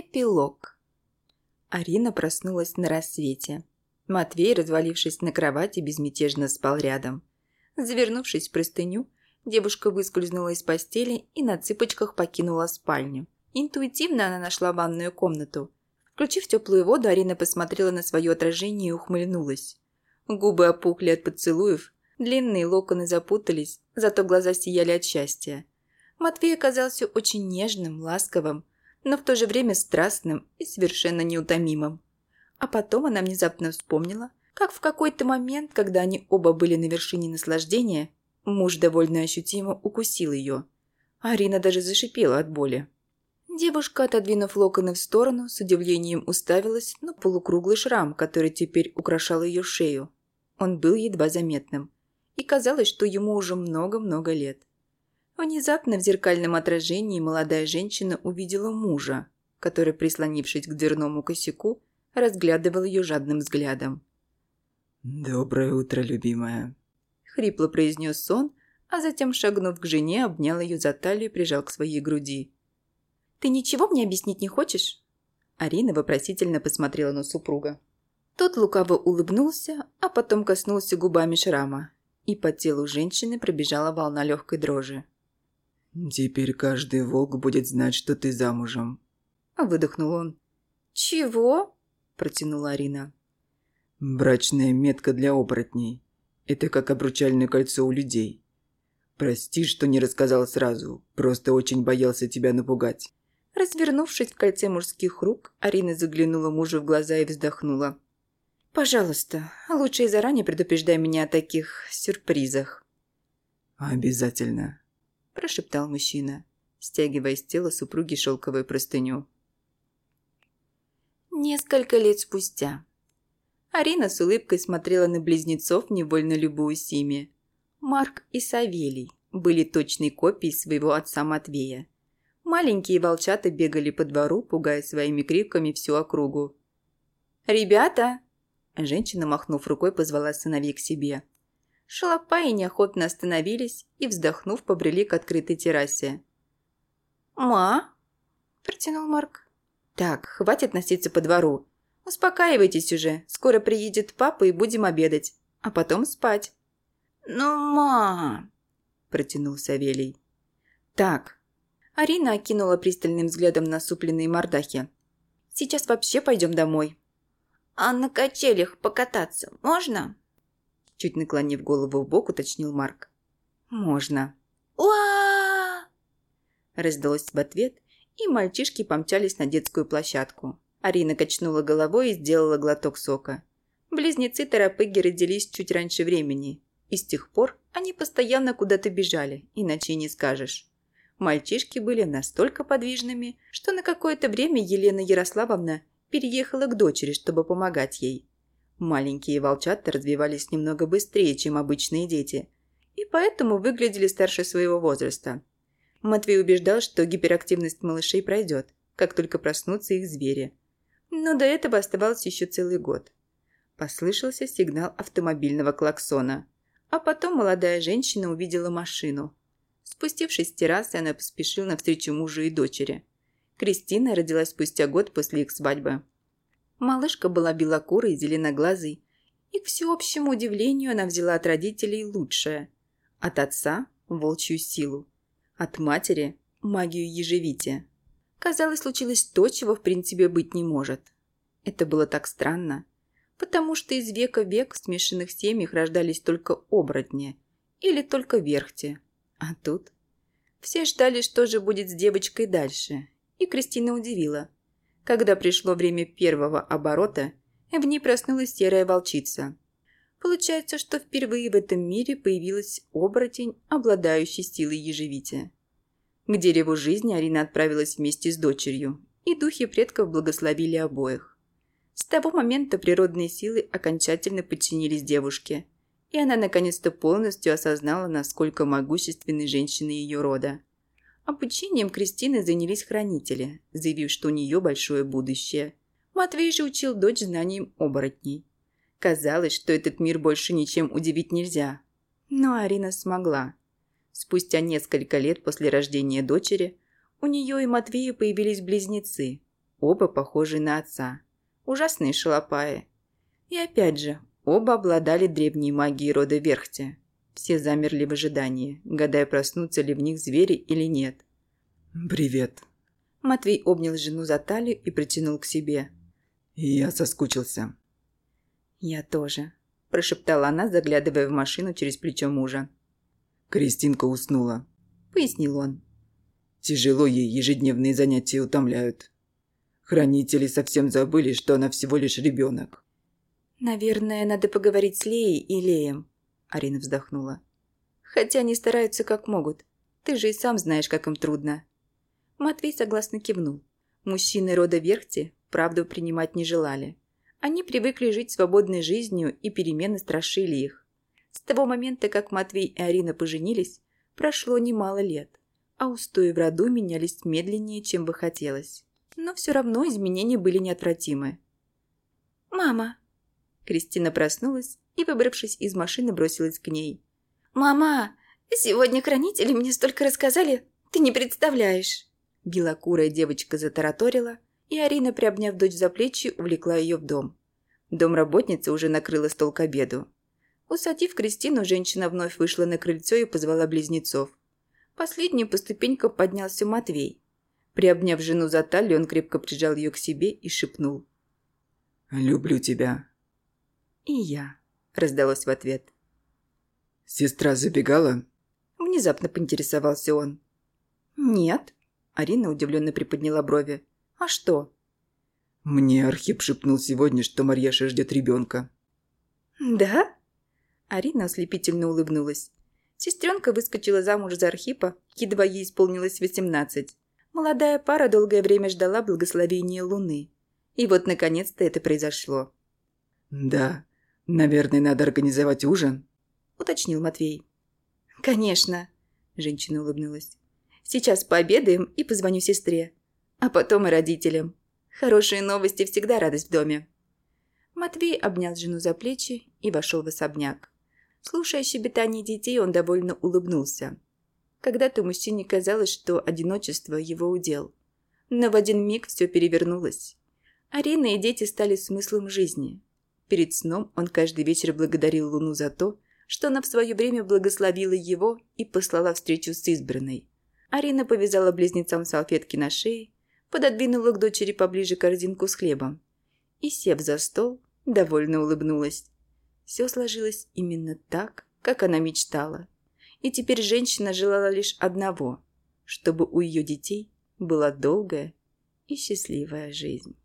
Эпилог. Арина проснулась на рассвете. Матвей, развалившись на кровати, безмятежно спал рядом. Завернувшись в простыню, девушка выскользнула из постели и на цыпочках покинула спальню. Интуитивно она нашла ванную комнату. Включив теплую воду, Арина посмотрела на свое отражение и ухмыльнулась. Губы опухли от поцелуев, длинные локоны запутались, зато глаза сияли от счастья. Матвей оказался очень нежным, ласковым, но в то же время страстным и совершенно неутомимым. А потом она внезапно вспомнила, как в какой-то момент, когда они оба были на вершине наслаждения, муж довольно ощутимо укусил ее. Арина даже зашипела от боли. Девушка, отодвинув локоны в сторону, с удивлением уставилась на полукруглый шрам, который теперь украшал ее шею. Он был едва заметным, и казалось, что ему уже много-много лет. Внезапно в зеркальном отражении молодая женщина увидела мужа, который, прислонившись к дверному косяку, разглядывал ее жадным взглядом. «Доброе утро, любимая», – хрипло произнес он, а затем, шагнув к жене, обнял ее за талию и прижал к своей груди. «Ты ничего мне объяснить не хочешь?» Арина вопросительно посмотрела на супруга. Тот лукаво улыбнулся, а потом коснулся губами шрама, и по телу женщины пробежала волна легкой дрожи. «Теперь каждый волк будет знать, что ты замужем», – выдохнул он. «Чего?» – протянула Арина. «Брачная метка для оборотней. Это как обручальное кольцо у людей. Прости, что не рассказал сразу, просто очень боялся тебя напугать». Развернувшись в кольце мужских рук, Арина заглянула мужу в глаза и вздохнула. «Пожалуйста, лучше и заранее предупреждай меня о таких сюрпризах». «Обязательно», прошептал мужчина, стягивая с тела супруги шелковую простыню. Несколько лет спустя. Арина с улыбкой смотрела на близнецов, невольно любуясь ими. Марк и Савелий были точной копией своего отца Матвея. Маленькие волчата бегали по двору, пугая своими криками всю округу. «Ребята!» Женщина, махнув рукой, позвала сыновей к себе. Шалопаи неохотно остановились и, вздохнув, побрели к открытой террасе. «Ма?» – протянул Марк. «Так, хватит носиться по двору. Успокаивайтесь уже, скоро приедет папа и будем обедать, а потом спать». «Ну, ма!» – протянул Савелий. «Так». Арина окинула пристальным взглядом насупленные мордахи. «Сейчас вообще пойдем домой». «А на качелях покататься можно?» Чуть наклонив голову в бок, уточнил Марк. «Можно». «Уа!» Раздалось в ответ, и мальчишки помчались на детскую площадку. Арина качнула головой и сделала глоток сока. Близнецы-торопыги родились чуть раньше времени, и с тех пор они постоянно куда-то бежали, иначе не скажешь. Мальчишки были настолько подвижными, что на какое-то время Елена Ярославовна переехала к дочери, чтобы помогать ей. Маленькие волчата развивались немного быстрее, чем обычные дети, и поэтому выглядели старше своего возраста. Матвей убеждал, что гиперактивность малышей пройдет, как только проснутся их звери. Но до этого оставался еще целый год. Послышался сигнал автомобильного клаксона, а потом молодая женщина увидела машину. Спустившись с террасы, она поспешила навстречу мужу и дочери. Кристина родилась спустя год после их свадьбы. Малышка была белокурой зеленоглазой, и к всеобщему удивлению она взяла от родителей лучшее. От отца – волчью силу, от матери – магию ежевития. Казалось, случилось то, чего в принципе быть не может. Это было так странно, потому что из века в век в смешанных семьях рождались только оборотни или только верхти. А тут все ждали, что же будет с девочкой дальше, и Кристина удивила – когда пришло время первого оборота, в ней проснулась серая волчица. Получается, что впервые в этом мире появилась оборотень, обладающий силой ежевития. К дереву жизни Арина отправилась вместе с дочерью, и духи предков благословили обоих. С того момента природные силы окончательно подчинились девушке, и она наконец-то полностью осознала, насколько могущественны женщины ее рода. Обучением Кристины занялись хранители, заявив, что у нее большое будущее. Матвей же учил дочь знаниям оборотней. Казалось, что этот мир больше ничем удивить нельзя. Но Арина смогла. Спустя несколько лет после рождения дочери у нее и Матвея появились близнецы. Оба похожи на отца. Ужасные шалопаи. И опять же, оба обладали древней магией рода Верхте. Все замерли в ожидании, гадая, проснутся ли в них звери или нет. «Привет». Матвей обнял жену за талию и притянул к себе. «Я соскучился». «Я тоже», – прошептала она, заглядывая в машину через плечо мужа. Кристинка уснула. Пояснил он. Тяжело ей ежедневные занятия утомляют. Хранители совсем забыли, что она всего лишь ребенок. «Наверное, надо поговорить с Леей и Леем», – Арина вздохнула. «Хотя они стараются как могут. Ты же и сам знаешь, как им трудно». Матвей согласно кивнул. Мужчины рода Верхти правду принимать не желали. Они привыкли жить свободной жизнью, и перемены страшили их. С того момента, как Матвей и Арина поженились, прошло немало лет, а устои в роду менялись медленнее, чем бы хотелось. Но все равно изменения были неотвратимы. «Мама!» Кристина проснулась и, выбравшись из машины, бросилась к ней. «Мама, сегодня хранители мне столько рассказали, ты не представляешь!» Белокурая девочка затараторила, и Арина, приобняв дочь за плечи, увлекла ее в дом. Домработница уже накрыла стол к обеду. Усадив Кристину, женщина вновь вышла на крыльцо и позвала близнецов. Последний по ступенькам поднялся Матвей. Приобняв жену за талию, он крепко прижал ее к себе и шепнул. «Люблю тебя». «И я», – раздалось в ответ. «Сестра забегала?» Внезапно поинтересовался он. «Нет», – Арина удивленно приподняла брови. «А что?» «Мне Архип шепнул сегодня, что Марьяша ждет ребенка». «Да?» Арина ослепительно улыбнулась. Сестренка выскочила замуж за Архипа, едва ей исполнилось восемнадцать. Молодая пара долгое время ждала благословения Луны. И вот, наконец-то, это произошло. «Да, наверное, надо организовать ужин», – уточнил Матвей. «Конечно», – женщина улыбнулась. «Сейчас пообедаем и позвоню сестре. А потом и родителям. Хорошие новости всегда радость в доме». Матвей обнял жену за плечи и вошел в особняк. Слушая щебетание детей, он довольно улыбнулся. Когда-то мужчине казалось, что одиночество – его удел. Но в один миг все перевернулось. Арина и дети стали смыслом жизни. Перед сном он каждый вечер благодарил Луну за то, что она в свое время благословила его и послала встречу с избранной. Арина повязала близнецам салфетки на шее, пододвинула к дочери поближе корзинку с хлебом и, сев за стол, довольно улыбнулась. Все сложилось именно так, как она мечтала. И теперь женщина желала лишь одного, чтобы у ее детей была долгая и счастливая жизнь.